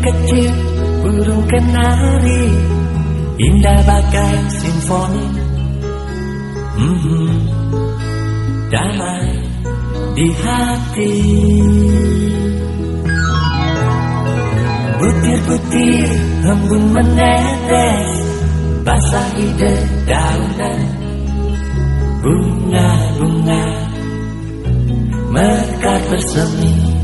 Kecil burung kenari Indah bagai simfoni Mhm, Damai di hati. Butir-butir embun menetes Basahi dedaunan Bunga-bunga Mekar bersemi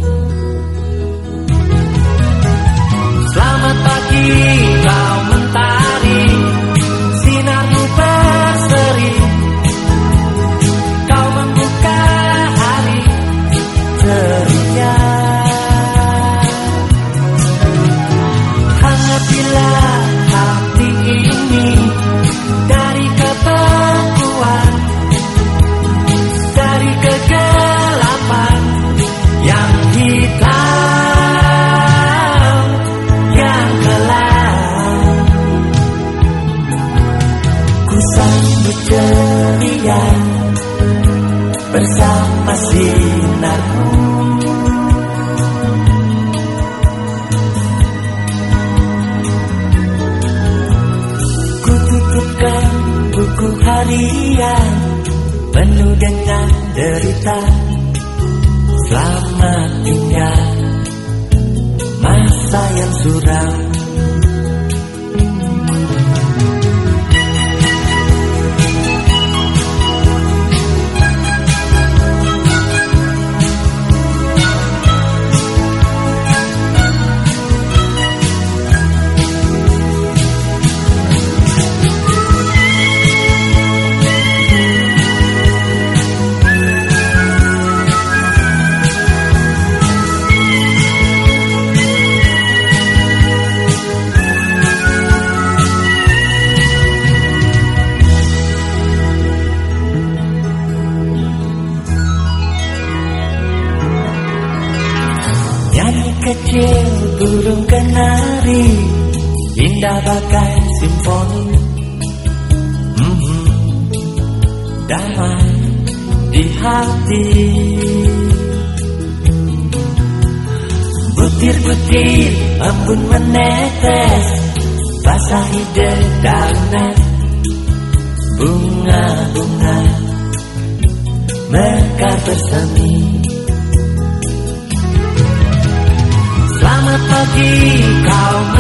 Bersama sinarmu Ku tutupkan buku harian Penuh dengan derita. Selamat tinggal Masa yang suram kecil burung kenari Indah bagai simfoni. Mhm, Damai di hati. Butir-butir embun menetes Basahi dedaunan Bunga-bunga Mekar bersemi pagi kau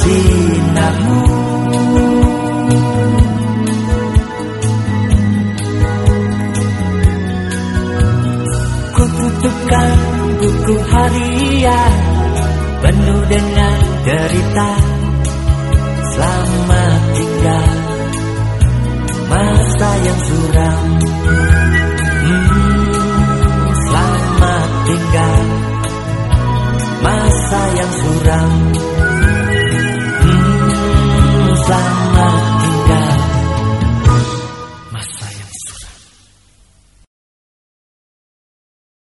sinarmu Ku tutupkan buku harian Penuh dengan derita Selamat tinggal Masa yang suram